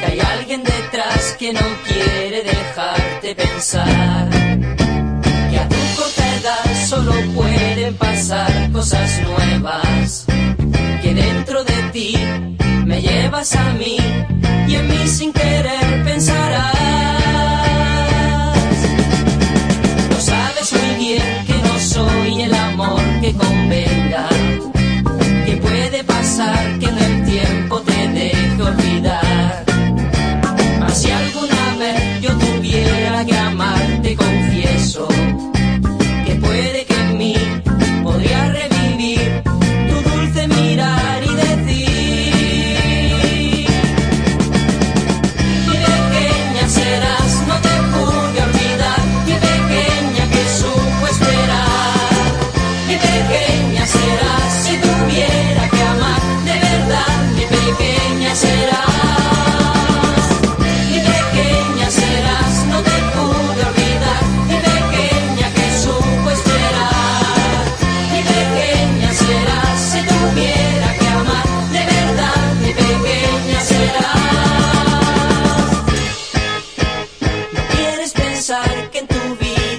que hay alguien detrás que no quiere dejarte pensar, que a tu corta edad solo pueden pasar cosas nuevas, que dentro de ti me llevas a mí y en mí sin querer pensarás.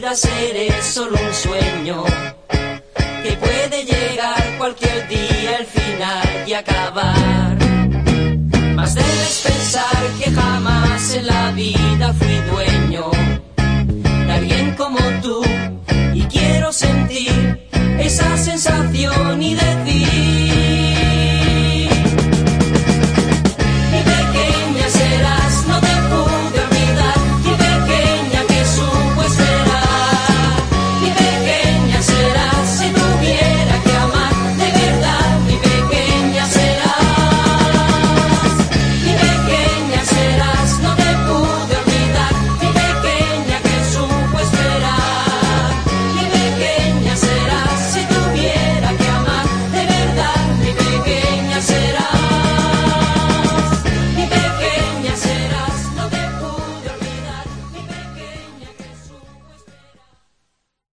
Vida seré solo un sueño. Que puede llegar cualquier día el final y acabar. Mas debes pensar que jamás en la vida fui dueño de alguien como tú y quiero sentir